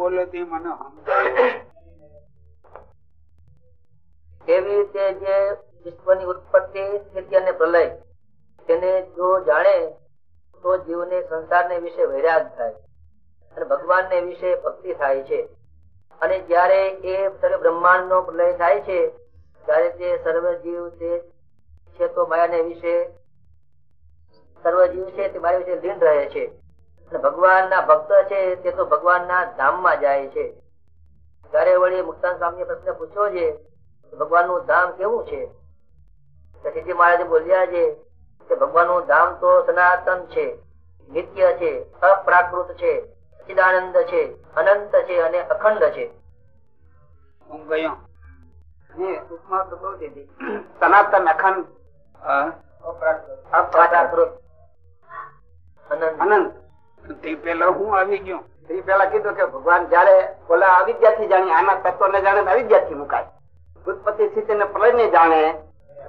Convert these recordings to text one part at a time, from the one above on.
બોલે તે મને એવી રીતે જે વિશ્વની ઉત્પત્તિ, સ્થિતિ અને પ્રલય, તેને જો જાણે, તો જીવને સંસારને વિશે વૈરાગ થાય અને ભગવાનને વિશે ભક્તિ થાય છે. અને જયારે એ બ્રહ્માંડ નો પ્રલય થાય છે, ત્યારે તે સર્વ જીવ છે તો માયાને વિશે, સર્વ જીવ છે તે માયા વિશે લીન રહે છે. ભગવાનના ભક્ત છે તે તો ભગવાનના ધામમાં જાય છે. ત્યારે વળી મુક્તાન સ્વામી પ્રશ્ન પૂછ્યો છે ભગવાનનું ધામ કેવું છે? પછી મહારાજ બોલ્યા છે કે ભગવાનનું ધામ તો સનાતન છે નિત્ય છે અપ્રાકૃત છે સચિદાનંદ છે અનંત છે અને અખંડ છે. સનાતન અખંડ અપ્રાકૃત. અનંત. અનંત. તે પેલા હું આવી ગયો. એ પેલા કીધું કે ભગવાન જયારે ઓલા અવિદ્યાથી જાણે આના તત્વ ને જાણે તો અવિદ્યાથી મુકાય. ઉત્પત્તિ સ્થિતિ ને પ્રલય ને જાણે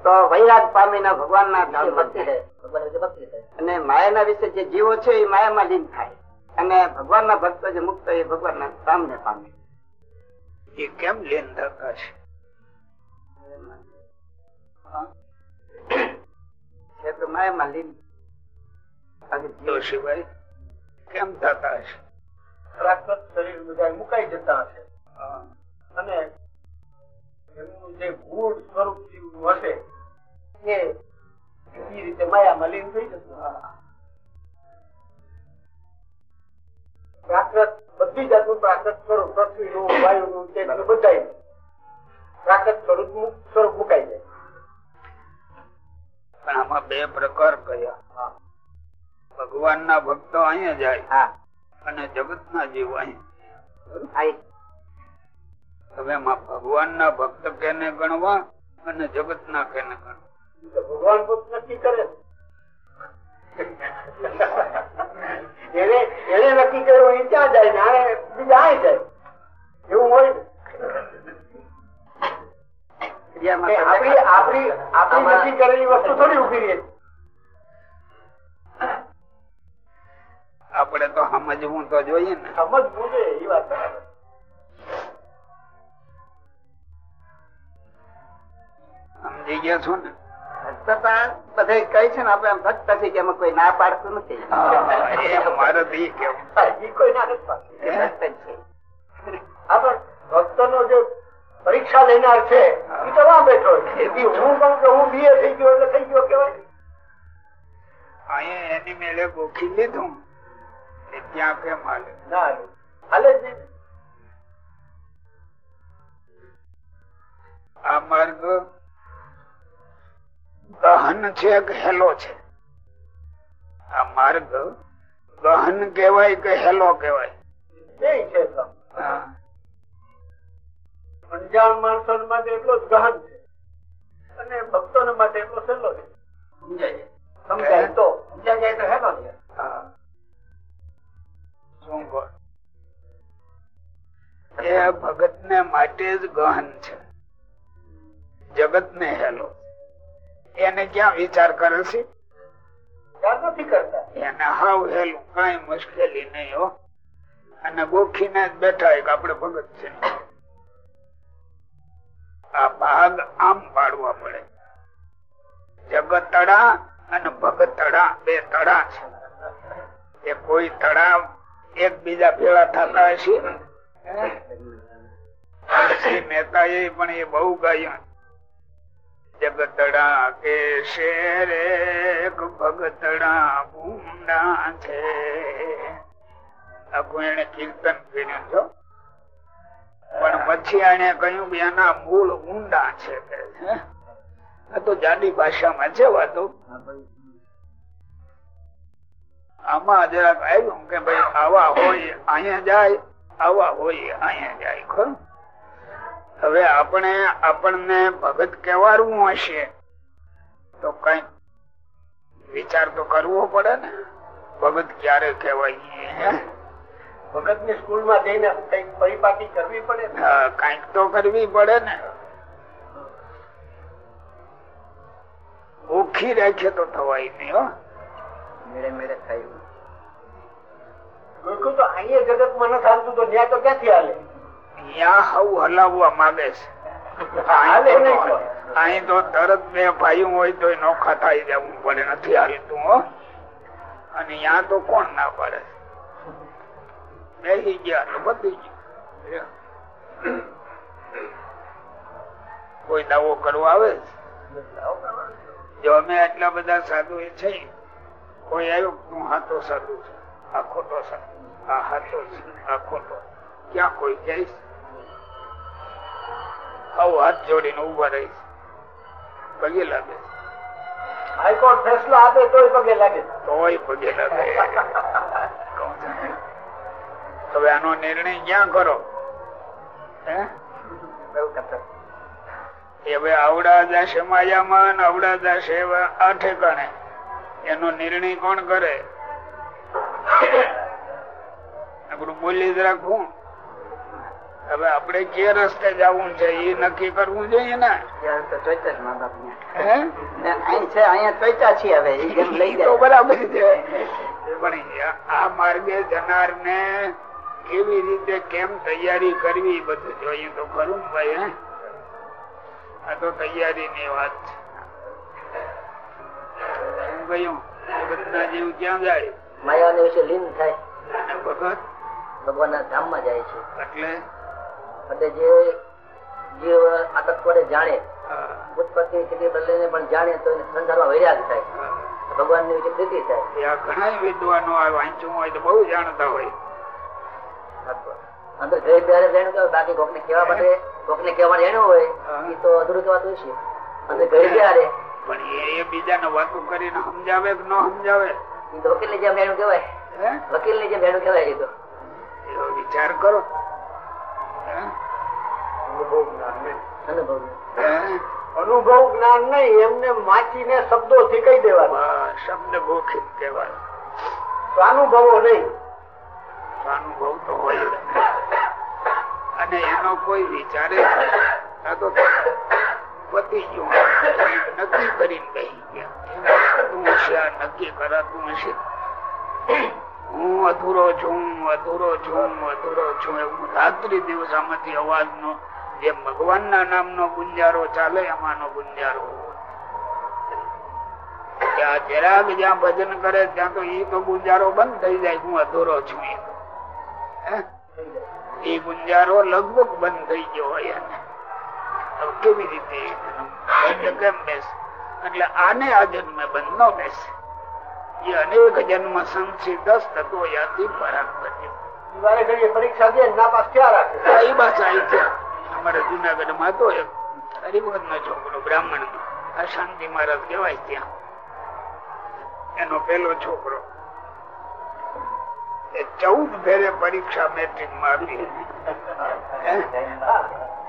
તો વૈરાગ પામીને ભગવાન ના અને માયા ના વિશે ભક્તિ થાય. અને માયાના વિશે જે જીવો છે એ માયામાં લીન થાય. અને ભગવાન ના ભક્તો જે મુક્ત એ ભગવાન ના સામને પામે. એ કેમ લેન થતા છે? માયા તો માયામાં લીન તો સિવાય કેમ થતા છે પ્રાકૃત શરીર બધા મુકાઈ જતા હશે. અને એમનું જે મૂળ સ્વરૂપ પૃથ્વી હશે એ એ રીતે માયામાં લીન થઈ જતું. પ્રાકૃત બધી જાતનું પ્રાકૃત સ્વરૂપ પૃથ્વીનું વાયુનું તેનું બધા પ્રાકૃત સ્વરૂપ સ્વરૂપ મુકાઈ જાય. પણ આમાં બે પ્રકાર કયા? ભગવાન ના ભક્તો અહીંયા જાય અને જગત ના જીવ હવે એમાં ભગવાન ના ભક્ત કેને ગણવા અને જગત ના કેને ગણવા? ભગવાન ભક્ત નક્કી કરે. તો જોઈએ ને. સમજ બુજે એ વાત સમજી ગયા છો ને. છતાં બધે કહે છે ને આપણે ભક્ત થઈ ગયા કોઈ ના પાડતું નથી. મારે દી કેવું કોઈ ના નથી ભક્ત છે. આ પણ ભક્તનો જે પરીક્ષા લેનાર છે એ તો વાં બેઠો હું કહું કે હું બીએ થઈ ગયો એટલે થઈ ગયો કેવાય? અહીંયા એની મેળે ગોખી લીધું. ત્યાં કેમ હાલે. ના હાલે જ નહીં. આ માર્ગ ગહન છે કે હેલો છે. આ માર્ગ ગહન કેવાય કે હેલો કેવાય. અણજાણ માણસો માટે એટલો જ ગહન છે. અને ભક્તો માટે એટલો સહેલો છે. સમજાય ને જ ગહન છે. જગત ને હેલો. એને ક્યાં વિચાર કરે છે? નથી કરતા. એને હાવ હેલું કઈ મુશ્કેલી નહીં હો. અને ગોખીને જ બેઠા હોય આપણે ભગત છે. આ ભાગ આમ પાડવા પડે. જગતડા અને ભગતડા બે તળા છે. એ કોઈ તળાવ એકબીજા ભેળા થતા હશે? શ્રી મહેતા એ પણ એ બહુ ગાયું. જગતડા કે શેરે ભગતડા ભૂંડા છે. એને કીર્તન કર્યું છો પણ પછી એને કહ્યું કે એના મૂળ ઊંડા છે કે આ તો જાડી ભાષામાં છે વાતો. આમાં જરાક આવ્યું કે ભાઈ આવા હોય, અહીંયા જાય, આવા હોય, અહીંયા જાય. ખરું? હવે આપણે આપણને ભગત કહેવાનું હશે તો કઈ વિચાર તો કરવો પડે ને? ભગત ક્યારે કહેવાય? ભગતની સ્કૂલમાં જઈને કંઈક પરિપાટી કરવી પડે ને? કાંઈક તો કરવી પડે ને. ઓખી રાખે તો થવાય નહીં હો. મેળે મેળે થયું તો અહીંયા જગતમાં નથી હાલતું તો ત્યાં તો ક્યાંથી હાલે ત્યાં હવ હલાવવા માંગે છે. તો. અહીં તો તરત બે ભાઈ હોય તો નોખા થાય જવું પડે નથી હાલતું હો. અને ત્યાં તો કોણ ના પડે? બેસી ગયા તો બધી ગયું. કોઈ દાવો કરવો આવે? જો અમે આટલા બધા સાધુ એ છે કોઈ આવ્યો? હા હાથો સાધુ છે. આ ખોટો સાધુ. આ હાથો છે. આ ખોટો. ક્યાં કોઈ જઈશ આવું હાથ જોડીને ઊભા રહીશ પગે લાગે હાઈકોર્ટ ફેસલો આપે તોય પગે લાગે. તોય પગે લાગે. હવે આનો નિર્ણય ક્યાં કરો? હે? એ હવે આવડા જશે માયામાં આવડા જશે આ ઠેકાણે. એનો નિર્ણય કોણ કરે? આપણું બોલી જ રાખવું હવે આપણે કે રસ્તે જવું છે એ નક્કી કરવું જોઈએ ને? જ બરાબર છે. પણ આ માર્ગે જનાર કેવી રીતે કેમ તૈયારી કરવી બધું જોઈએ તો ખરું ભાઈ હે? આ તો તૈયારી ની વાત છે. શું કહ્યું? જગતના જીવ ક્યાં જાય? માયા વિશે લીન થાય. ભગવાન ના ધામમાં જાય છે. એટલે? એટલે જે જીવ આ તત્વને જાણે ઉત્પત્તિ સ્થિતિ બદલીને પણ જાણે તો સંસારમાં વૈરાગ થાય. ભગવાનની પ્રીતિ થાય. ઘણા વિદ્વાનો વાંચવું હોય તો બહુ જાણતા હોય. અંદર ઘરે બેરે જાણ્યું બાકી કોકને કહેવા માટે કોકને કહેવા જાણ્યું હોય એ તો અધૂરું કહેવાતું છે. અંદર ઘરે ત્યારે પણ એ- એ બીજાને વાતો કરીને સમજાવે કે ન સમજાવે? તો વકીલની જેમ કહેવાય. વકીલની જેમ ભેણું કેવાય એ તો. વિચાર કરો? અનુભવ અનુભવ જ્ઞાન. નહીં એમને માચીને શબ્દો થી કહી દેવાનું. શબ્દ સ્વાનુભવો નહીં. અનુભવ તો હોય અને એનો કોઈ વિચારે આ તો પતી ગયું નક્કી કરીને કહી ગયા. તું હશે આ નક્કી કરાતું હશે. હું અધૂરો છું અધૂરો છું અધૂરો છું. એવું રાત્રિ દિવસ આમાંથી અવાજ નો, જે ભગવાન ના નામ નો ગુંજારો ચાલે એમાંનો ગુંજારો ત્યાં જરાક જ્યાં ભજન કરે, ત્યાં તો એ તો ગુંજારો બંધ થઈ જાય, હું અધૂરો છું એ ગુંજારો લગભગ બંધ થઈ ગયો હોય એને. કેવી રીતે? કેમ બેસે? એટલે આને આ જન્મે બંધ ન બેસે. એ અનેક જન્મ સંસિદ્ધ તત્વો યાદી પરાગ વારે પરીક્ષા દે ના પાસ ક્યાં રાખે? એ બસ આવી અમારા જુનાગઢમાં હતો એક હરિભગત નો છોકરો બ્રાહ્મણ આ શાંતિ મહારાજ કહેવાય ત્યાં. એનો પેલો છોકરો. ચૌદ ફેરે પરીક્ષા મેટ્રિકમાં આપી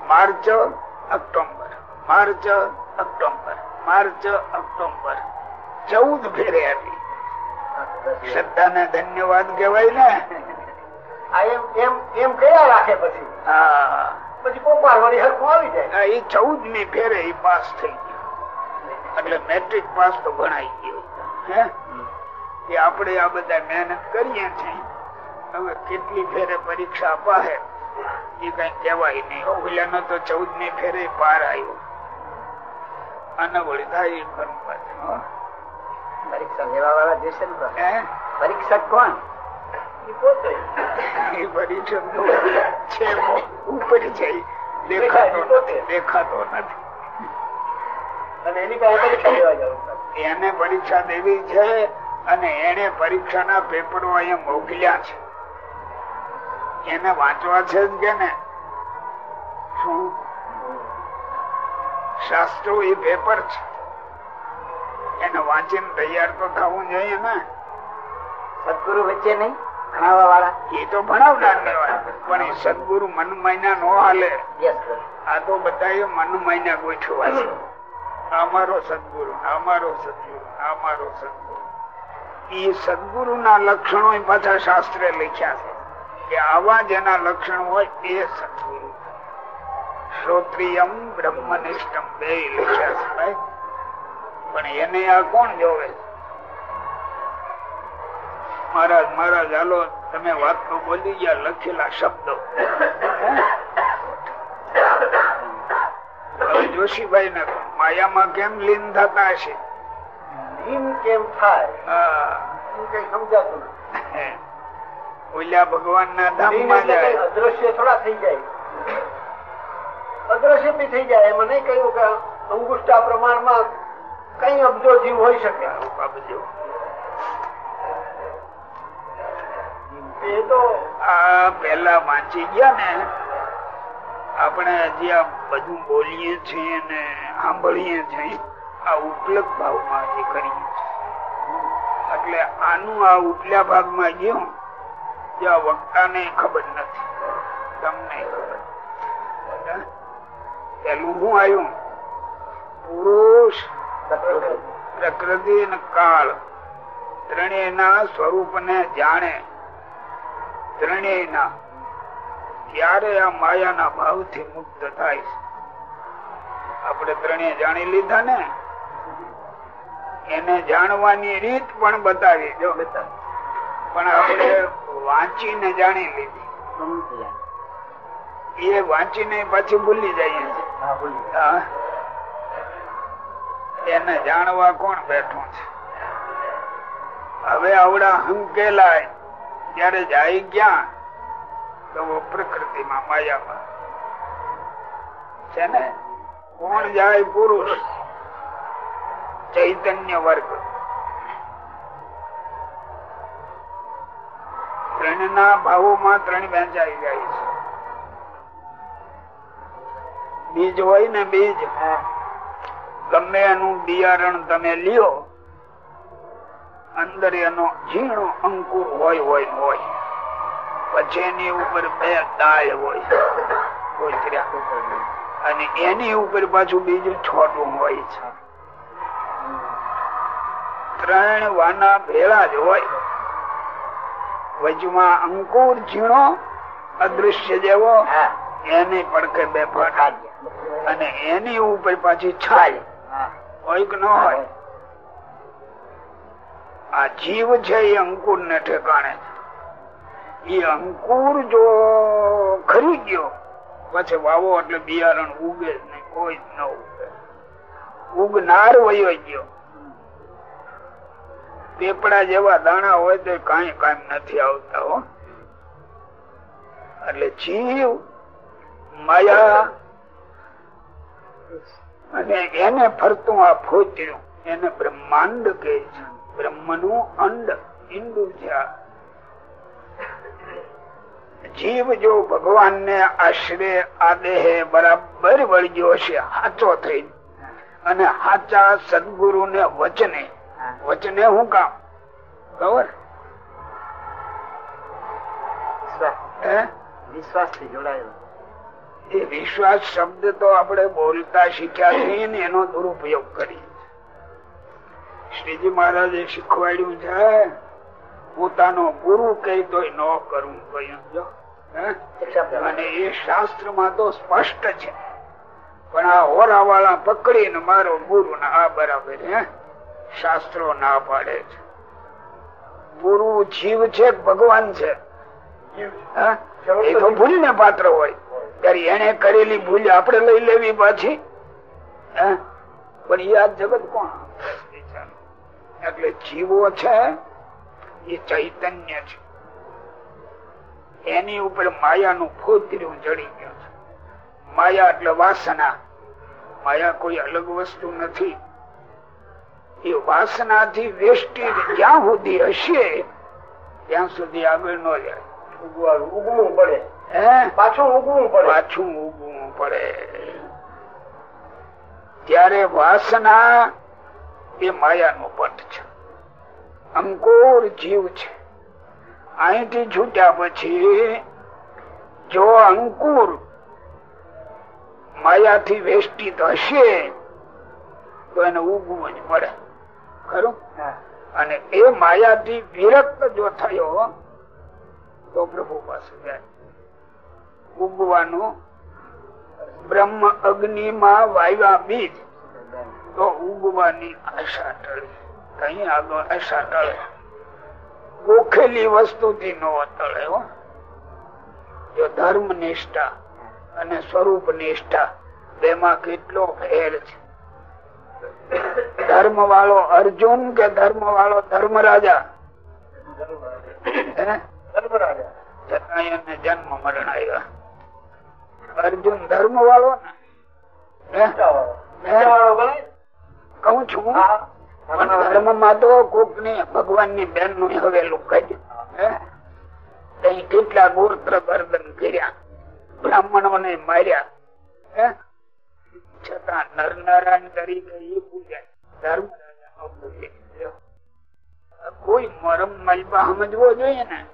March October. March October. March October. ચૌદ ફેરે આપી. શ્રદ્ધા ને ધન્યવાદ કહેવાય ને. એમ એમ એમ કયા રાખે પછી? હા. પછી કોક વળી હરખું આવી જાય. એ ચૌદમી ફેરે એ પાસ થઈ ગયો. એટલે મેટ્રિક પાસ તો ભણાઈ ગયો. હે? કે આપણે આ બધા મહેનત કરીએ છીએ. હવે કેટલી ફેરે પરીક્ષા આપા એ કઈ કહેવાય નહીં. ઓગલાનો તો ચૌદમી ફેરે પાર આવ્યો. અને વળી થાય. પરીક્ષા લેવા વાળા દેશે ને પરીક્ષક કોણ? પરીક્ષા એને દેવી છે અને એને પરીક્ષાના પેપરો અહીંયા મોકલ્યા છે. એને વાંચવા છે જ કે ને? શું? શાસ્ત્રો એ પેપર છે. એને વાંચીને તૈયાર તો થવું જોઈએ ને. સદગુરુ વચ્ચે નહીં ભણાવવા વાળા. એ તો ભણાવનાર પણ એ સદગુરુ મન મહિના નો હાલે. આ તો બધા મન મહિના ગોઠવા છે. અમારો સદગુરુ અમારો સદગુરુ અમારો સદગુરુ એ સદગુરુ. ના લક્ષણો પાછા શાસ્ત્રે લખ્યા છે. કે આવા જેના લક્ષણ હોય એ સદગુરુ. શ્રોત્રિયમ બ્રહ્મનિષ્ઠમ બે લખ્યા છે ભાઈ. પણ એને આ કોણ જોવે મહારાજ મહારાજ હાલો તમે વાત તો બોલી ગયા લખેલા શબ્દો. જોશીભાઈ ને માયામાં કેમ લીન થતા હશે? લીન કેમ થાય? કઈ સમજાતું. ઓલ્યા ભગવાન ના ધામમાં જાય. અદ્રશ્ય થોડા થઈ જાય. અદ્રશ્ય બી થઈ જાય એમાં નહીં કહ્યું કે અંગુષ્ઠા પ્રમાણમાં કઈ અબજો જીવ હોય શકે? આ પેલા વાંચી ગયા ને, આપણે હજી આ બધું બોલીએ છીએ ને સાંભળીએ છીએ, આ ઉપલબ્ધ ભાવમાં જે કરીએ એટલે આનું આ ઉપલા ભાગમાં ગયું, જે આ વક્તાને ખબર નથી. તમને ખબર. પેલું હું આવ્યું? પુરુષ પ્રકૃતિ અને કાળ ત્રણેયના સ્વરૂપને જાણે. ત્રણેયના. ત્યારે આ માયાના ભાવથી મુક્ત થાય છે. આપણે ત્રણેય જાણી લીધા ને? એને જાણવાની રીત પણ બતાવી જો પણ આપણે વાંચીને જાણી લીધી. એ વાંચીને પાછી ભૂલી જઈએ. છીએ. હા. એને જાણવા કોણ બેઠું છે? હવે આવડા હંકેલાય, ત્યારે જાય ક્યાં? તો પ્રકૃતિમાં માયામાં. છે ને? કોણ જાય પુરુષ? ચૈતન્ય વર્ગ. ત્રણના ભાવોમાં ત્રણ વહેંચાઈ જાય છે. બીજ હોય ને બીજ ગમે એનું બિયારણ તમે લ્યો. અંદર એનો ઝીણો અંકુર હોય હોય હોય. પછી એની ઉપર બે દાળ હોય. અને એની ઉપર પાછું બીજું છોટું હોય છે. ત્રણ વાના ભેળા જ હોય. વજમાં અંકુર ઝીણો અદૃશ્ય જેવો એની પડખે બે ફાટ અને એની ઉપર પાછી છાય હોય કે ન હોય આ જીવ છે એ અંકુર ને ઠેકાણે એ અંકુર જો ખરી ગયો, પછી વાવો એટલે બિયારણ ઉગે જ નહીં, કોઈ જ ન ઉગે. ઉગનાર વયો ગયો. પેપડા જેવા દાણા હોય તો કઈ કામ નથી આવતા, હો. એટલે જીવ માયા અને એને ફરતું આ ફોત્યું એને બ્રહ્માંડ કે છે. બ્રહ્મનું અંડ ઈંડું જીવ જો ભગવાન ને આશરે આ દેહે બરાબર વળગ્યો છે હાચો થઈ અને હાચા સદગુરુ ને વચને વચને હું કામ? ખબર? વિશ્વાસથી જોડાયેલો. એ વિશ્વાસ શબ્દ તો આપણે બોલતા શીખ્યા છીએ ને એનો દુરુપયોગ કરી. શ્રીજી મહારાજે શીખવાડ્યું છે પોતાનો ગુરુ કઈ તો ન કરવું કહ્યું જો અને એ શાસ્ત્રમાં તો સ્પષ્ટ છે. પણ આ હોરા વાળા પકડીને મારો ગુરુ ને આ બરાબર હે? શાસ્ત્રો ના પાડે છે. ગુરુ જીવ છે ભગવાન છે? એ તો ભૂલ ને પાત્ર હોય. ત્યારે એને કરેલી ભૂલ આપણે લઈ લેવી પાછી? પણ આ જગત કોણ? એટલે જીવો છે, એ ચૈતન્ય છે. એની ઉપર માયાનું ફોતર્યું જડી ગયું છે. માયા એટલે વાસના. માયા કોઈ અલગ વસ્તુ નથી. એ વાસનાથી વેષ્ટિ જ્યાં સુધી હશે, ત્યાં સુધી આગળ ન જાય. ઉગવું પડે. પાછું ઉગવું પડે. પાછું ઉગવું પડે. ત્યારે વાસના એ માયાનો પટ છે. અંકુર જીવ છે. અહીંથી છૂટ્યા પછી જો અંકુર માયાથી વેષ્ટિત હશે તો એને ઉગવું જ પડે. ખરું? અને એ માયાથી વિરક્ત જો થયો તો પ્રભુ પાસે જાય. ઉગવાનું બ્રહ્મ અગ્નિ માં વાયવા બીજ. તો ઉગવાની આશા ટળી કઈ આગળ? આશા ટળે ગોખેલી વસ્તુથી નો અતળે હો. જો ધર્મ નિષ્ઠા અને સ્વરૂપ નિષ્ઠા બેમાં કેટલો ફેર છે. ધર્મ વાળો અર્જુન કે ધર્મ વાળો ધર્મ રાજા ધર્મરાજા. છતાંય એને જન્મ મરણ આવ્યા અર્જુન ધર્મ વાળો? કઉ છું ધર્મમાં તો કોકની ભગવાનની બેનનું હવેલું કઈ કેટલા ગોત્ર ગર્દન કર્યા બ્રાહ્મણો ને માર્યા છતાં નરનારાયણ તરીકે એ પૂજાય ધર્મ. કોઈ મરમ મલબા સમજવો જોઈએ ને.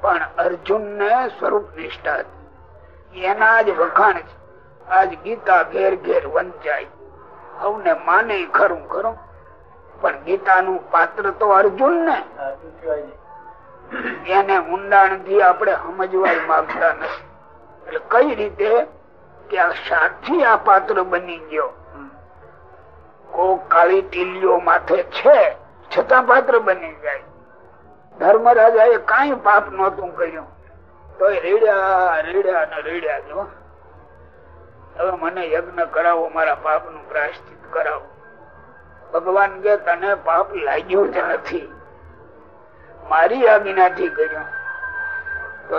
પણ અર્જુન ને સ્વરૂપ નિષ્ઠા હતી. એના જ વખાણ છે. આજ ગીતા ઘેર ઘેર વંચાય. સૌને માને ખરું ખરું. પણ ગીતાનું પાત્ર તો અર્જુન ને. એને ઊંડાણથી આપણે સમજવા માંગતા નથી. એટલે કઈ રીતે કે આ સાથી આ પાત્ર બની ગયો? કો કાળી ટીલીઓ માથે છે, છતાં પાત્ર બની જાય. ધર્મરાજા એ કઈ પાપ નહોતું કર્યું. તો રેડ્યા રેડ્યા ને તો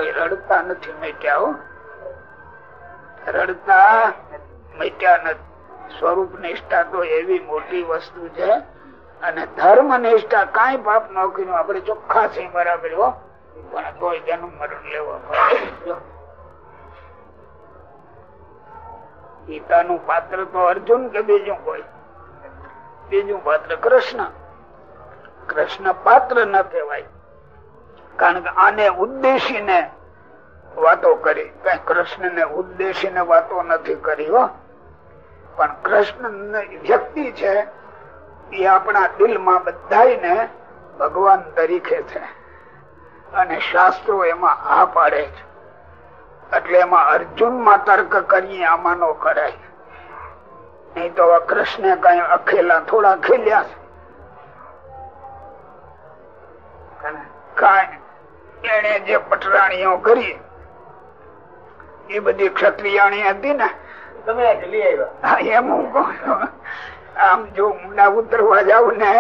રડતા નથી મેટ્યા રડતા મેટ્યા નથી સ્વરૂપ નિષ્ઠા તો એવી મોટી વસ્તુ છે. અને ધર્મ નિષ્ઠા કઈ પાપ ન કર્યું. આપણે ચોખ્ખા છે બરાબર હો. પણ તોય જન્મ મરણ લેવા. ગીતાનું પાત્ર તો અર્જુન કે બીજું કોઈ? બીજું પાત્ર કૃષ્ણ. કૃષ્ણ પાત્ર ન કહેવાય. કારણ કે આને ઉદ્દેશીને વાતો કરી. કઈ કૃષ્ણ ને ઉદ્દેશીને વાતો નથી કરી, હો. પણ કૃષ્ણ વ્યક્તિ છે એ આપણા દિલમાં બધાને ભગવાન તરીકે છે. અને શાસ્ત્રો એમાં આ પાડે છે. એટલે એમાં અર્જુનમાં તર્ક કરીએ આમાં નો કરાય. નહીં તો કૃષ્ણ કઈ અખેલા થોડા ખેલ્યા છે. એને જે પટરાણીઓ કરી એ બધી ક્ષત્રિયાણી હતી ને તમે એમ હું કહું આમ જો ઉતરવા જાવ ને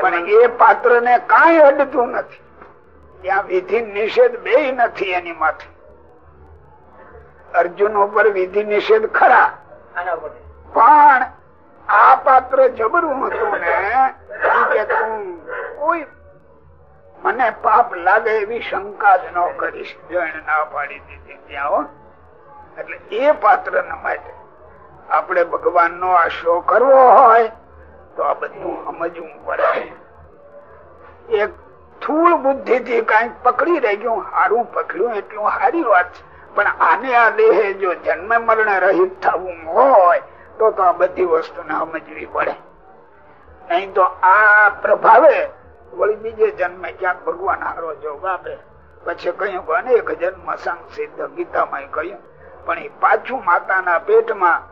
પણ એ પાત્ર ને કઈ અડતું નથી. ત્યાં વિધિ નિષેધ બે નથી એની માથે. અર્જુન ઉપર વિધિ નિષેધ ખરા. પણ આ પાત્ર જબરું હતું ને કોઈ મને પાપ લાગે એવી શંકા જ ન કરીશ. જો ના પાડી દીધી ત્યાં એટલે એ પાત્ર માટે આપણે ભગવાન નો શો કરવો હોય તો આ બધું સમજવું પડે. એક સ્થૂળ બુદ્ધિ થી કંઈક પકડી રહી હારું પકડ્યું એટલું સારી વાત છે. પણ આને આ દેહે જો જન્મ મરણ રહિત થવું હોય, તો તો આ બધી વસ્તુને સમજવી પડે. નહીં તો આ પ્રભાવે વળી બીજે જન્મે ક્યાંક ભગવાન હારો જોગ આપે. પછી કહ્યું કે અનેક જન્મ સંસિદ્ધ ગીતામાં કહ્યું, પણ એ પાછું માતાના પેટમાં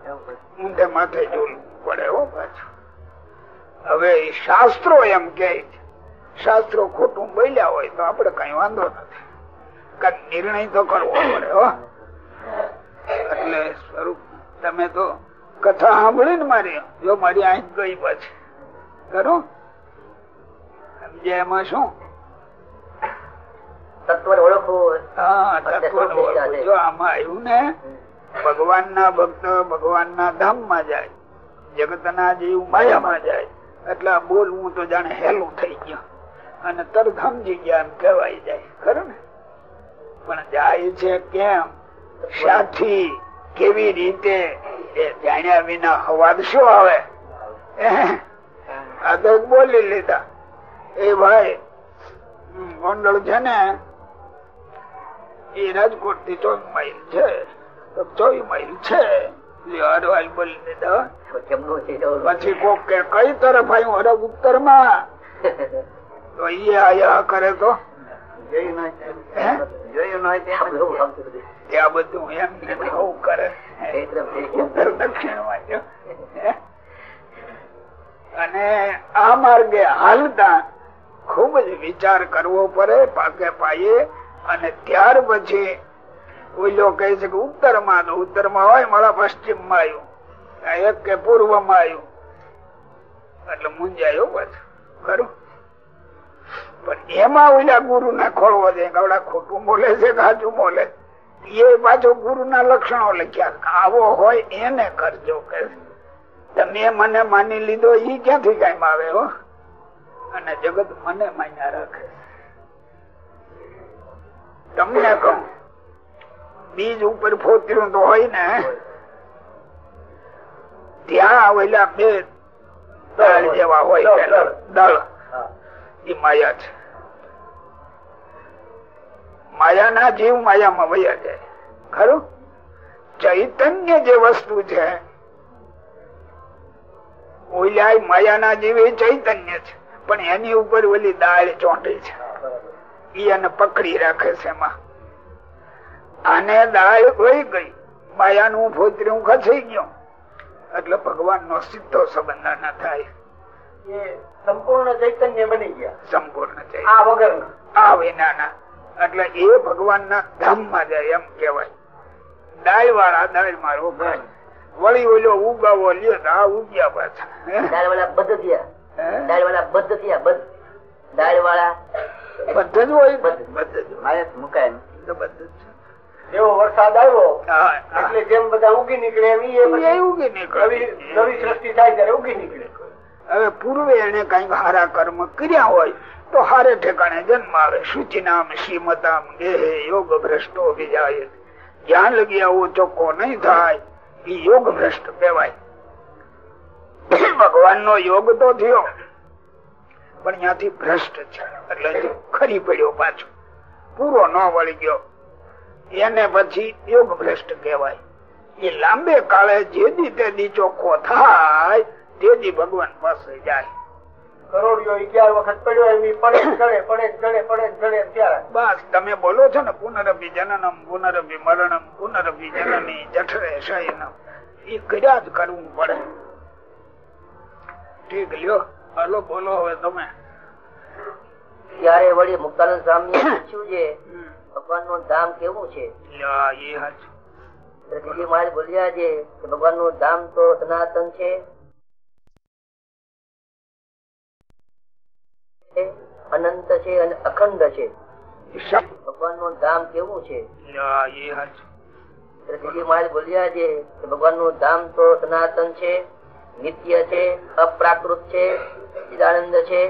ઊંધે માથે જોડવું પડે હો પાછું. હવે શાસ્ત્રો એમ કે છે શાસ્ત્રો ખોટું બોલ્યા હોય તો આપડે કઈ વાંધો નથી. કંઈક નિર્ણય તો કરવો પડે હો. એટલે સ્વરૂપ તમે તો કથા સાંભળી ને મારી જો મારી આંખ ગઈ પછી. કરો. સમજ્યા એમાં શું? તત્વ ઓળખવું હા તત્વને ઓળખવું. જો આમાં આવ્યું ને ભગવાન ના ભક્ત ભગવાન ના ધામમાં જાય. જગત ના જીવ માયામાં જાય. એટલે બોલવું તો જાણે હેલું થઈ ગયું. અને તરત સમજી ગયા એમ કહેવાય જાય. ખરું ને? પણ જાય છે કેમ? સાથી કેવી રીતે? એ જાણ્યા વિના અવાજ શું આવે? આ તો બોલી લીધા. એ ભાઈ ગોંડલ છે ને એ રાજકોટથી ચોવીસ માઇલ છે. તો ચોવીસ માઇલ છે. લ્યો, બોલી લીધા. પછી કોક કે કઈ તરફ આવ્યું અરે ઉત્તરમાં તો એ કરે તો? આ બધું એમ કરે. ઉત્તર દક્ષિણમાં અને આ માર્ગે હાલતા ખૂબ જ વિચાર કરવો પડે પાકે પાયે. અને ત્યાર પછી ઓઈલો કહે છે કે ઉત્તરમાં તો ઉત્તરમાં હોય મારા પશ્ચિમમાં આવ્યું એક કે પૂર્વમાં આવ્યું. એટલે મુંજાયો પાછું. ખરું? પણ એમાં ઓલા ગુરુ ના ખોળવો છે ગવડા ખોટું બોલે છે કે બોલે. એ પાછો ગુરુ ના લક્ષણો લખ્યા આવો હોય એને કરજો કે. તમે મને માની લીધો ઈ ક્યાંથી કઈ આવે હો? અને જગત મને માન્યા રાખે. તમને કહું બીજ ઉપર ફોતર્યું તો હોય ને ત્યાં આવેલા બે દળ જેવા હોય દળ. એ માયા છે. માયાના જીવ માયામાં વયા જાય. ખરું? ચૈતન્ય જે વસ્તુ છે, ઓલિયા માયાના જીવ એ ચૈતન્ય છે, પણ એની ઉપર ઓલી દાળ ચોંટી છે. ઈ એને પકડી રાખે છે એમાં. આને દાળ વહી ગઈ. માયાનું ફોતર્યું ખસી ગયું. એટલે ભગવાન નો સીધો સંબંધ ના થાય. સંપૂર્ણ ચૈતન્ય બની ગયા. સંપૂર્ણ આ વગર આ વિનાના. એટલે એ ભગવાન ના ધામમાં જાય એમ કેવાય દાળ વાળા દાળ મારો ભાઈ વળી ઓલો ઉગાવો લ્યો આ ઉગ્યા પાછા? દાળ વાળા બધ થયા? દાળ વાળા બધ થયા બધ દાળ વાળા બધ જ હોય. બધ બધું જ હોય. મુકાય તો બધ જ એવો વરસાદ આવ્યો. એટલે જેમ બધા ઉગી નીકળે એમ ઈ એ એ ઉગી નીકળે. નવી નવી સૃષ્ટિ થાય ત્યારે ઉગી નીકળે. હવે પૂર્વે એને કંઈક હારા કર્મ કર્યા હોય, તો હારે ઠેકાણે જન્મ આવે. શુચિનામ શ્રીમતામ, દેહે, યોગ ભ્રષ્ટો વિજાય. જ્યાં લગી આવો, ચોખ્ખો નહીં થાય. એ યોગ ભ્રષ્ટ કહેવાય. ભગવાન નો યોગ તો થયો, પણ ત્યાંથી ભ્રષ્ટ છે. એટલે ખરી પડ્યો પાછો. પૂરો ન વળી ગયો. એને પછી યોગ ભ્રષ્ટ કહેવાય. એ લાંબે કાળે જે દી તે ચોખ્ખો થાય તે ભગવાન પાસે જાય. કરોડિયો અગિયાર વખત પડ્યો એમ પડે ચડે પડે ચડે પડે ચડે ત્યારે. બસ તમે બોલો છો ને પુનરભિ જનનમ પુનરભિ મરણમ પુનરભિ જનની જઠરે શયનમ. એ કર્યા જ કરવું પડે. ઠીક લ્યો. હાલો બોલો હવે તમે. ત્યારે વળી મુક્તાનંદ સ્વામી પૂછ્યું છે. ભગવાનનું ધામ કેવું છે? એ હાચું. શ્રીજી બોલ્યા છે કે ભગવાનનું ધામ તો સનાતન છે. અનંત છે અને અખંડ છે. ભગવાનનું ધામ કેવું છે? બોલ્યા છે કે ભગવાનનું ધામ તો સનાતન છે નિત્ય છે અપ્રાકૃત છે ચિદાનંદ છે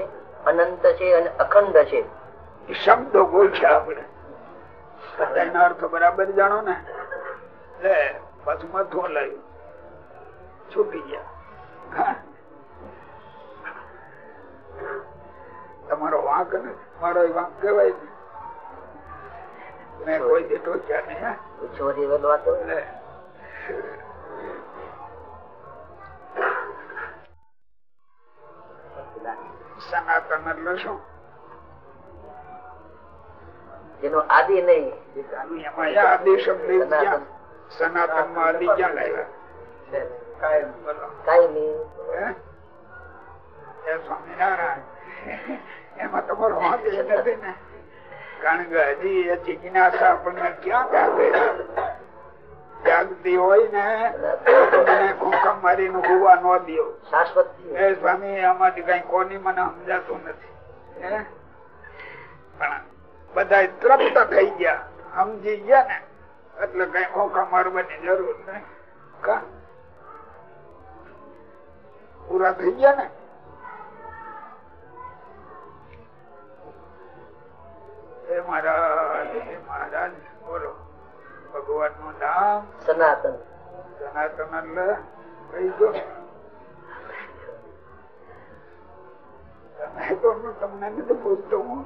અનંત છે અને અખંડ છે. શબ્દો ગોખ્યા આપણે. એનો અર્થ બરાબર જાણો ને? લે પાછું માથું લાવ્યું છૂટી ગયા. તમારો વાંક ને મારો વાંક કહેવાય મેં કોઈ નહીં. સનાતન એટલે શું જેનો આદિ નહીં. આદિ શબ્દ સનાતન. માં આદિ ક્યાં લાવ્યા કાયમ કાયમી. સ્વામિનારાયણ. એમાં તમારો વાંક એ નથી ને કારણ કે હજી એ જિજ્ઞાસા આપણને ક્યાં જાગે જાગતી હોય ને તો તમને મારી નું ગુવા ન દો એ સ્વામી આમાંથી કઈ કોની મને સમજાતું નથી. હે? પણ બધા તૃપ્ત થઈ ગયા. સમજી ગયા ને એટલે કઈ ખોખા મારવાની જરૂર નહીં. કા? પૂરા થઈ ગયા ને? હે મહારાજ હે મહારાજ બોલો. ભગવાનનું નામ? સનાતન. સનાતન એટલે કઈ ગયો તમે તો તમને નથી પૂછતો હું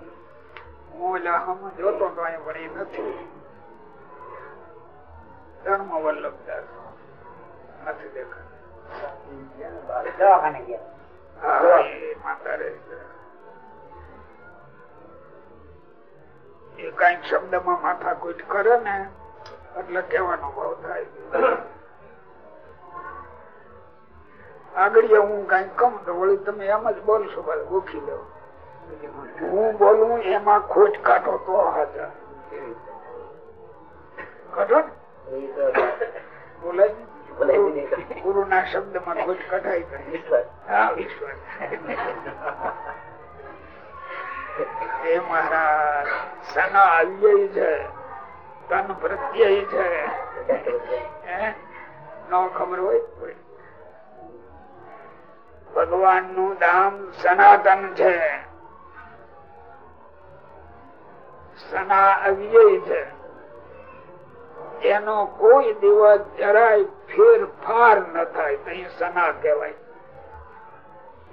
હું જોતો તો અહીં વળી નથી. ધર્મ વલ્લભદાસ નથી દેખાતું. દવાખાને ગયા. હા, માતા રહે છે. એ કંઈક શબ્દમાં માથા કોઈ કરે ને એટલે કેવાનો ભાવ થાય. આગળ હું કઈ કમ તો વળી તમે એમ જ બોલશો ભાઈ ગોખી લો. હું બોલું એમાં ખોટ કાઢો તો હાજર કાઢો બોલાય ગુરુ ના શબ્દમાં ખોટ કઢાય હા વિશ્વાસ સના ભગવાનનું ધામ સનાતન છે. સના અવ્યય છે. એનો કોઈ દિવસ જરાય ફેરફાર ન થાય. તો સના કહેવાય.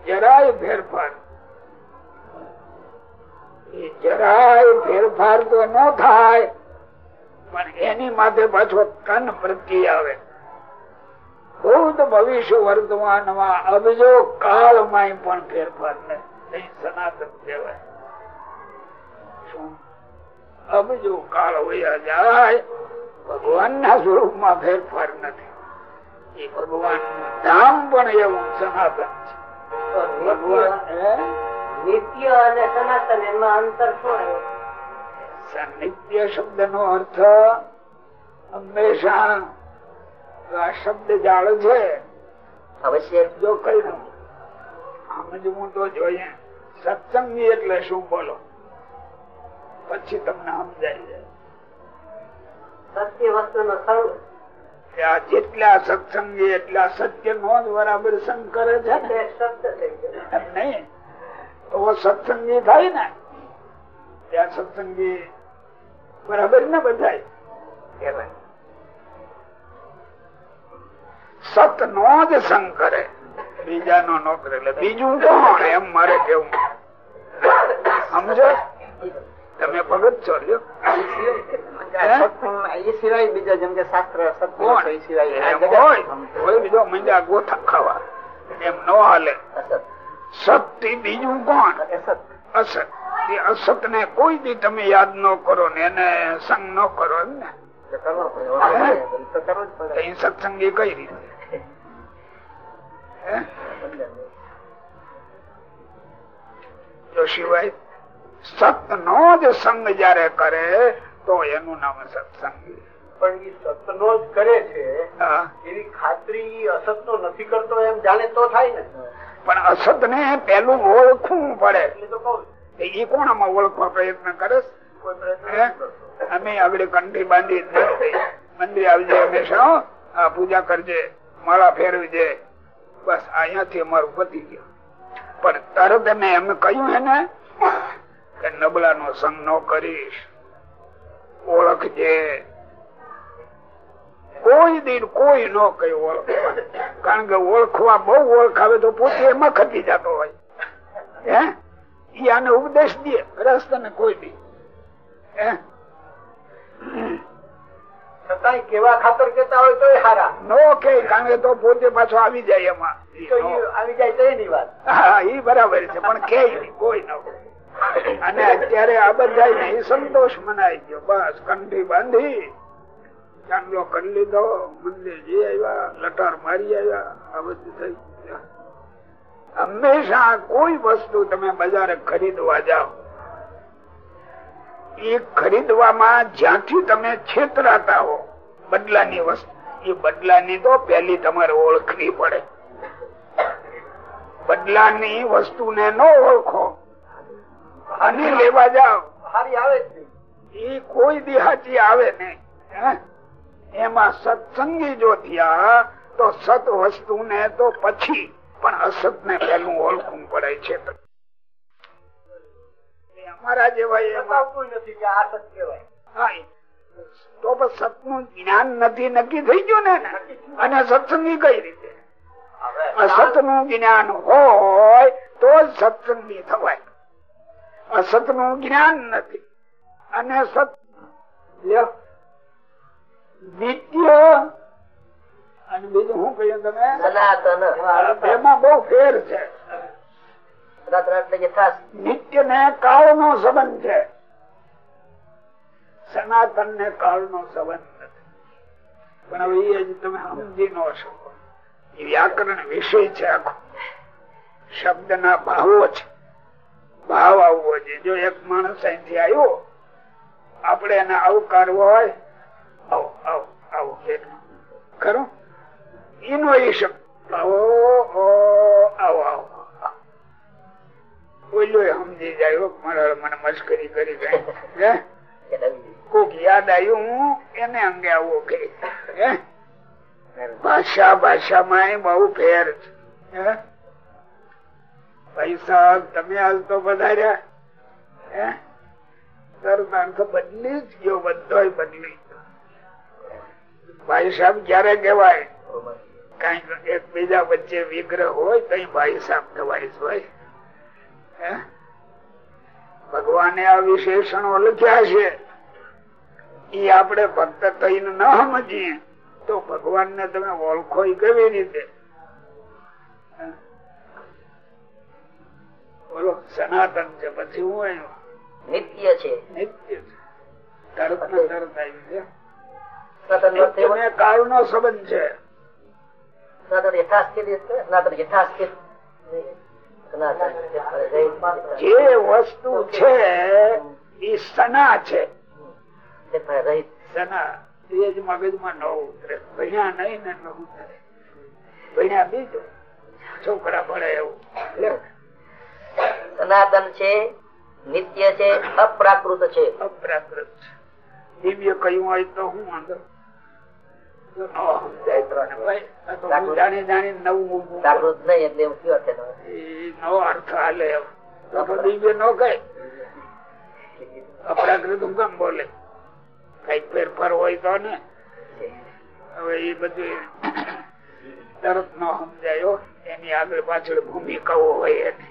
જરાય ફેરફાર જરાય ફેરફાર તો ન થાય, પણ એની માથે પાછો તન પ્રત્યે આવે. ભૂત ભવિષ્ય વર્તમાનમાં અબજો કાળમાં પણ ફેરફાર નહીં સનાતન કહેવાય. અબજો કાળ હોય જાય ભગવાન ના સ્વરૂપમાં ફેરફાર નથી. એ ભગવાન ધામ પણ એવું સનાતન છે. ભગવાન? નિત્ય અને સનાતન એમાં અંતર શું સાનિધ્ય શબ્દ નો અર્થ હંમેશા આ શબ્દ જાળ છે. અવશ્ય. જો કઈ સમજવું તો જોઈએ. સત્સંગી એટલે શું બોલો? પછી તમને સમજાય જાય. સત્ય વસ્તુ નો સંગ. કે આ જેટલા સત્સંગી એટલા સત્ય નો જ બરાબર સંગ કરે છે એમ નહીં? તો સત્સંગી થાય ને ત્યાં સત્સંગી બરાબર ને બધા સત નો જ સંગ કરે. બીજા નો કરે. એટલે બીજું કોણ? એમ મારે કેવું સમજો તમે ભગત છો? સિવાય બીજા જેમ કે શાસ્ત્ર સત્ય સિવાય હોય બીજો મંજા ગોથા ખાવા. એમ નો હાલે. સત્ય બીજું કોણ? અસત. એ અસત ને કોઈ દી તમે યાદ ન કરો ને એને સંગ ન કરો ને. સત્સંગી કઈ રીતે? જો સિવાય સત નો જ સંગ જયારે કરે, તો એનું નામ સત્સંગી. પણ એ સતનો જ કરે છે એની ખાતરી અસત નો નથી કરતો એમ જાણે તો થાય ને. પણ અસત ને પેલું ઓળખવું પડે. એ કોણામાં ઓળખવા પ્રયત્ન કરે. અમે આગળ કંઠી બાંધી મંદિર આવજે હંમેશા આ પૂજા કરજે માળા ફેરવજે. બસ અહીંયાથી અમારું પતી ગયું. પણ તરત અમે એમ કહ્યું એને કે નબળા નો સંગ ન કરીશ. ઓળખજે. કોઈ દિન કોઈ ન કઈ ઓળખ કારણ કે ઓળખવા બહુ ઓળખાવે તો પોતે એમાં ખતી જતો હોય. હે? એ આને ઉપદેશ દે. રસ્તા ને કોઈ દી હે? છતાંય કેવા ખાતર કેતા હોય તો હારા. નો કે કારણ કે તો પોતે પાછો આવી જાય એમાં. આવી જાય તો એની વાત. હા એ બરાબર છે પણ કે કોઈ ન અને અત્યારે આ બધા સંતોષ મનાઈ ગયો. બસ કંઠી બાંધી. ચાંદલો કરી લીધો મંદિર જઈ આવ્યા લટાર મારી આવ્યા આ બધું થઈ હંમેશા કોઈ વસ્તુ તમે બજારે ખરીદવા જાઓ. એ ખરીદવામાં જ્યાંથી તમે છેતરાતા હો બદલાની વસ્તુ. એ બદલાની તો પેલી તમારે ઓળખવી પડે. બદલાની વસ્તુને ન ઓળખો. અને લેવા જાઓ. આવે એ કોઈ દિહાચી આવે નહીં? એમાં સત્સંગી જો થયા તો સત વસ્તુ ને તો પછી પણ અસત ને પેલું ઓળખવું પડે છે. અમારા જેવા તો પણ સતનું જ્ઞાન નથી નક્કી થઈ ગયું ને? અને સત્સંગી કઈ રીતે? અસતનું જ્ઞાન હોય તો જ સત્સંગી થવાય. અસતનું જ્ઞાન નથી. અને સત લ્યો. નિત્ય અને બીજું શું કહ્યું તમે? સનાતન. એમાં બહુ ફેર છે. સનાતન એટલે યથાર્થ નિત્ય ને કાળ નો સંબંધ છે. સનાતન ને કાળ નો સંબંધ નથી. પણ હવે એ જ તમે સમજી ન શકો. એ વ્યાકરણ વિષય છે આખો. શબ્દ ના ભાવો છે. ભાવ આવવો જોઈએ. જો એક માણસ અહીંથી આવ્યો આપણે એને આવકારવો હોય આવો આવો આવો. ખરું એનો એ શબ્દ આવો આવો આવો. ઓલો સમજી જાય મારા મને મસ્કરી કરી જાય. કોક યાદ આવ્યું હું એને અંગે આવો કે. હે? ભાષા ભાષામાં બહુ ફેર છે. હે? ભાઈ તમે હાલ તો વધાર્યા. હે? તરત બદલી જ ગયો બધો બદલી. ભાઈ સાહેબ ક્યારે કેવાય કંઈક એકબીજા વચ્ચે વિગ્રહ હોય તો ભાઈ સાહેબ કહેવાય હોય ભગવાને આ વિશેષણો લખ્યા છે. એ આપણે ભક્ત થઈને ન સમજીએ તો ભગવાન ને તમે ઓળખો કેવી રીતે? બોલો સનાતન છે પછી હું આવ્યો? નિત્ય છે. નિત્ય છે. તરત ને તરત આવી છે. કાળ નો સંબંધ છે. જે વસ્તુ છે એ સના છે. સના એ જ મગજમાં ન ઉતરે. ભણ્યા નહીં ને ન ઉતરે. ભણ્યા બીજું. છોકરા પડે એવું. સનાતન છે નિત્ય છે અપ્રાકૃત છે. અપ્રાકૃત છે. દિવ્ય કયું હોય તો હું વાંધો જાણી કંઈક ફેરફાર હોય તો ને હવે એ બધું તરત નો સમજાયો એની આગળ પાછળ ભૂમિકાઓ હોય એની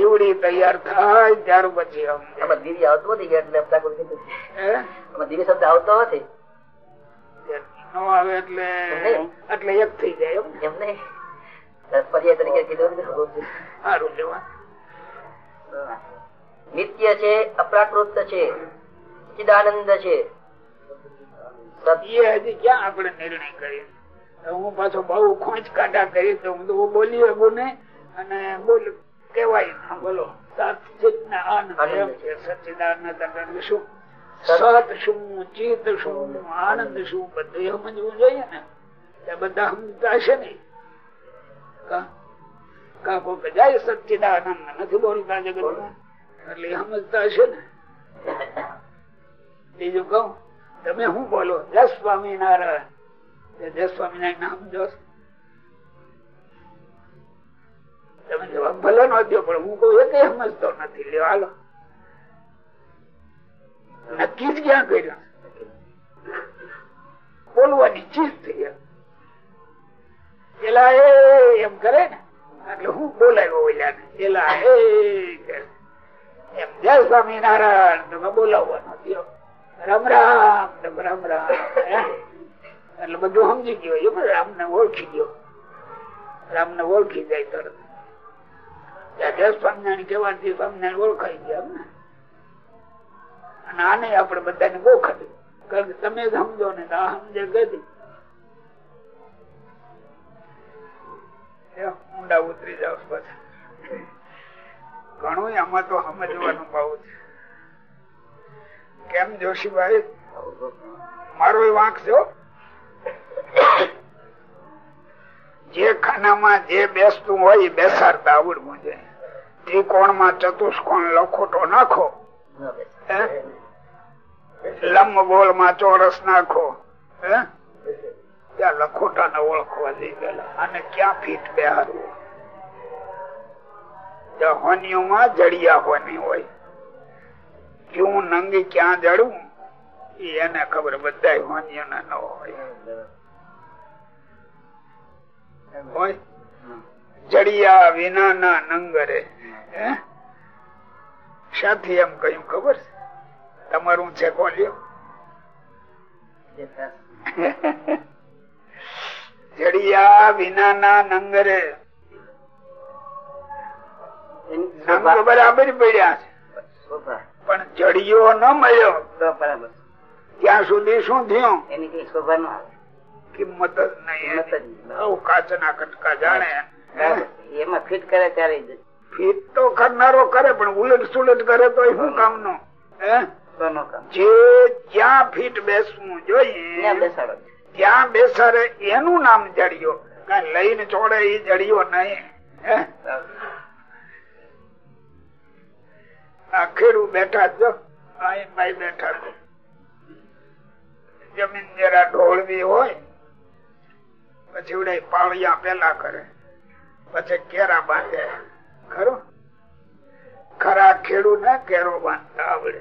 એવડી તૈયાર થાય ત્યાર પછી દિવ્ય આવતું નથી એટલે દિવ્ય શબ્દ આવતો નથી ન આવે એટલે એટલે એક થઈ જાય એમ. એમ પર્યાય તરીકે કીધું સારું લેવા. નિત્ય છે અપ્રાકૃત છે ચિદાનંદ છે. એ હજી ક્યાં આપણે નિર્ણય કરીએ હું પાછો બહુ ખોંચ કાઢા કરી તો હું તો બોલી શકું ને અને બોલ કેવાય બોલો. સચિદાનંદ શું સત શું ચિત શું, આનંદ શું, બધું સમજવું જોઈએ ને. એ બધા સમજતા છે ને. કાકો જાય સચિદાનંદ નથી બોલતા જગત એટલે સમજતા છે ને. બીજું કહું, તમે શું બોલો? જય સ્વામિનારાયણ. જય સ્વામિનારાયણ નામ જો. તમે જવાબ ભલે નો પણ હું કઉ એ સમજતો નથી. લ્યો, હાલો. નક્કી જ ક્યાં કર્યા? બોલવાની ચીજ થઈ એમ. પેલા એ એમ કરે ને, એટલે હું બોલાવ્યો ઓલ્યા ને પેલા એ. એમ જય સ્વામિનારાયણ, તમે બોલાવવાનો થયો. રામ રામ, તમે રામ રામ. એટલે બધું સમજી ગયો. એ પણ રામ ને ઓળખી ગયો. રામ ને ઓળખી જાય તરત. જય સ્વામિનારાયણ કહેવાથી સ્વામિનારાયણ ઓળખાઈ ગયા એમ ને. અને આને આપણે બધાને ગોખડ્યું કારણ કે તમે સમજો ને આ સમજે એ ઊંડા ઉતરી જાવ પછી ઘણું આમાં તો સમજવાનું બહુ છે. કેમ જોશીભાઈ? મારો વાંક છો જે ખાનામાં જે બેસતું હોય બેસાડતા આવડવું છે ત્રિકોણમાં ચતુષ્કોણ લખોટો નાખો? લંબગોળમાં ચોરસ નાખો. ત્યાં લખોટા ને ઓળખવા જઈ ગયેલા અને ક્યાં ફીટ બેહારવું હોનીઓમાં જડિયા હોની હોય. ક્યું નંગી ક્યાં જડવું એને ખબર બધા હોનીઓને ન હોય. હોય? જડિયા વિનાના નંગરે. હે? સાથી એમ કહ્યું, ખબર છે? તમારું છે કોલ્યો જડિયા વિનાના નંગરે. નંગ બરાબર પડ્યા છે. પણ જડિયો ન મળ્યો. ત્યાં સુધી શું થયું? એની કઈ ન કિંમત જ નહીં. આવું કાચના કટકા જાણે. એમાં ફિટ કરે ત્યારે જ. તો કરનારો કરે પણ ઉલટ સુલટ કરે તો શું કામ નો જે જ્યાં ફીટ બેસવું જોઈએ ત્યાં બેસાડે. એનું નામ જડિયો. કઈ લઈને છોડે એ જડિયો નહીં. હે? આ ખેડૂ બેઠા જો અહીં ભાઈ બેઠા જો જમીન જરા ઢોળવી હોય પછી ઉડે પાળિયા પેલા કરે. પછી કેરા બાંધે. ખરું? ખરા ખેડૂત ને કેરો બાંધતા આવડે.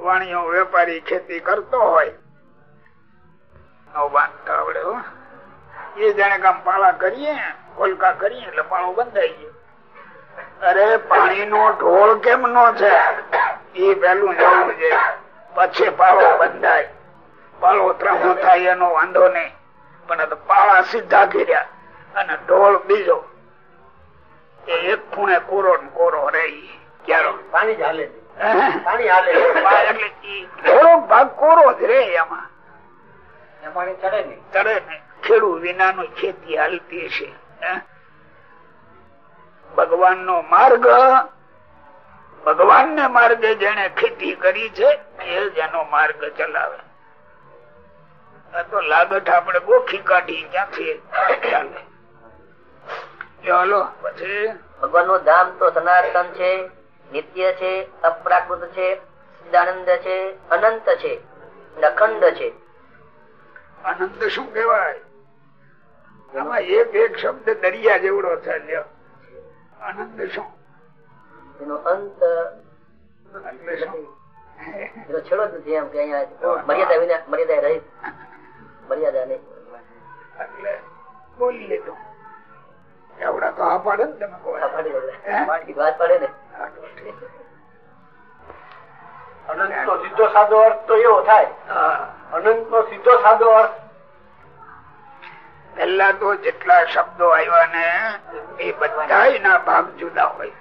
વાણિયો વેપારી ખેતી કરતો હોય બાંધતા આવડે હો. એ જાણે કામ પાળા કરીએ કોલકા કરીએ, એટલે પાળો બંધાઈ ગયો. અરે પાણી નો ઢોળ કેમ નો છે? એ પેલું જવું છે. પછી પાળો બંધાય. પાળો ત્રણ થાય એનો વાંધો નહીં. પણ પાળા સીધા કર્યા અને ઢોળ બીજો. એ એક ખૂણે કોરો ને કોરો રહી ક્યારો? પાણી હાલે પાણી હાલે એટલે થોડોક ભાગ કોરો જ રે એમાં. એ પાણી ચડે નહીં. ચડે ને. ખેડૂત વિનાનું ખેતી હાલતી છે ભગવાન નો માર્ગ ભગવાન ને માર્ગે જેને ખેતી કરી છે એ જ એનો માર્ગ ચલાવે. આ તો લાગઠ આપણે ગોખી કાઢી ક્યાંથી ચાલે ચાલો પછી ભગવાનનું ધામ તો સનાતન છે નિત્ય છે અપ્રાકૃત છે સિદ્ધાનંદ છે અનંત છે અખંડ છે. અનંત શું કેવાય આમાં એક એક શબ્દ દરિયા જેવડો છે આનંદ શું? એનો અંત એનો છેડો જ નથી એમ કે અહીંયા મર્યાદા વિના મર્યાદા રહી. મર્યાદા નહીં. એટલે બોલી લીધું. એવડા તો આ પાડે ને તમે આ ફાડી જાય. હે? ઈ વાત પડે ને. હા, તો ઠીક. અનંત નો સીધો સાદો અર્થ તો એવો થાય. અનંત નો સીધો સાદો અર્થ. પેલા તો જેટલા શબ્દો આવ્યા ને એ બધા ના ભાગ જુદા હોય.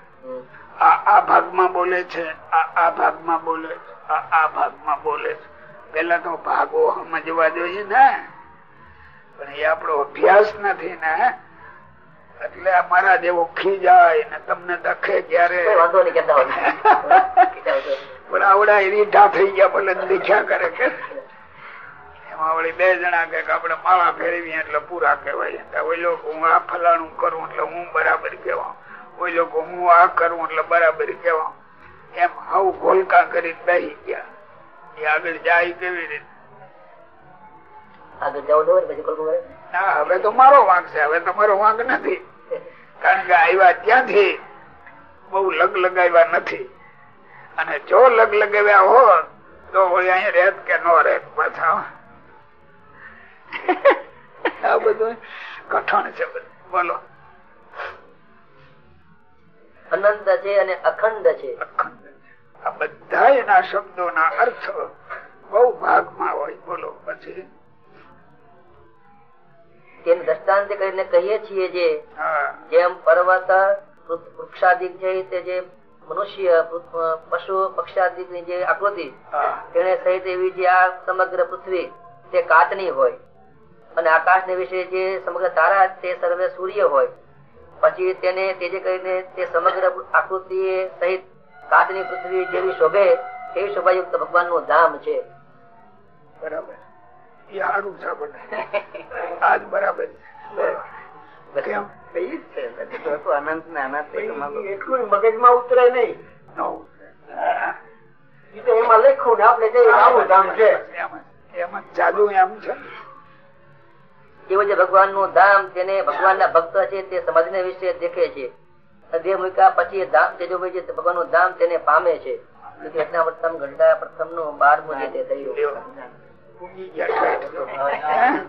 આ આ ભાગમાં બોલે છે આ આ ભાગમાં બોલે આ આ ભાગમાં બોલે છે. પેલા તો ભાગો સમજવા જોઈએ ને. પણ એ આપણો અભ્યાસ નથી ને. એટલે અમારા જેવો ખીજાય ને તમને દખે ક્યારે. પણ આવડા રીઢા થઈ ગયા પણ દીખ્યા કરે કે. એમાં વળી બે જણા કે આપડે માળા ફેરવીએ એટલે પૂરા કહેવાય. હું આ ફલાણું કરું એટલે હું બરાબર કેવા ઓઈ લોકો હું આ કરું એટલે બરાબર કેવા એમ આવું ગોલકા કરી બેસી ગયા. એ આગળ જાય કેવી રીતે? આગળ જવું પછી. ના હવે તો મારો વાંક છે હવે તમારો વાંક નથી. કારણ કે આવ્યા ત્યાંથી બહુ લગ લગાવ્યા નથી. અને જો લગ લગાવ્યા હોત તો અહીંયા રહેત કે ન રહેત પાછા. આ બધું કઠણ છે બોલો. અનંત છે અને અખંડ છે. અખંડ આ બધા એના શબ્દોના અર્થ બહુ ભાગમાં હોય. બોલો પછી? તેને દ્રષ્ટાંત કરીને કહીએ છીએ જે જેમ પર્વત વૃક્ષાદિક છે તે જે મનુષ્ય પશુ પક્ષાદિકની જે આકૃતિ તેને સહિત એવી જે આ સમગ્ર પૃથ્વી તે કાચની હોય અને આકાશ ને વિશે જે સમગ્ર તારા તે સર્વે સૂર્ય હોય. પછી તેને તેજે કરીને તે સમગ્ર આકૃતિ સહિત કાચની પૃથ્વી જેવી શોભે તેવી શોભાયુક્ત ભગવાનનું ધામ છે. બરાબર. એ સારું છે આજ બરાબર ભગવાનનું ધામ તેને ભગવાન ના ભક્ત છે તે સમાધિને વિશે દેખે છે. દેહ મૂક્યા પછી ધામ તે જો જે ભગવાનનું ધામ તેને પામે છે. એટલા પ્રથમ ઘંટા પ્રથમનું બારમું જે તે થયું. પૂજી ગયા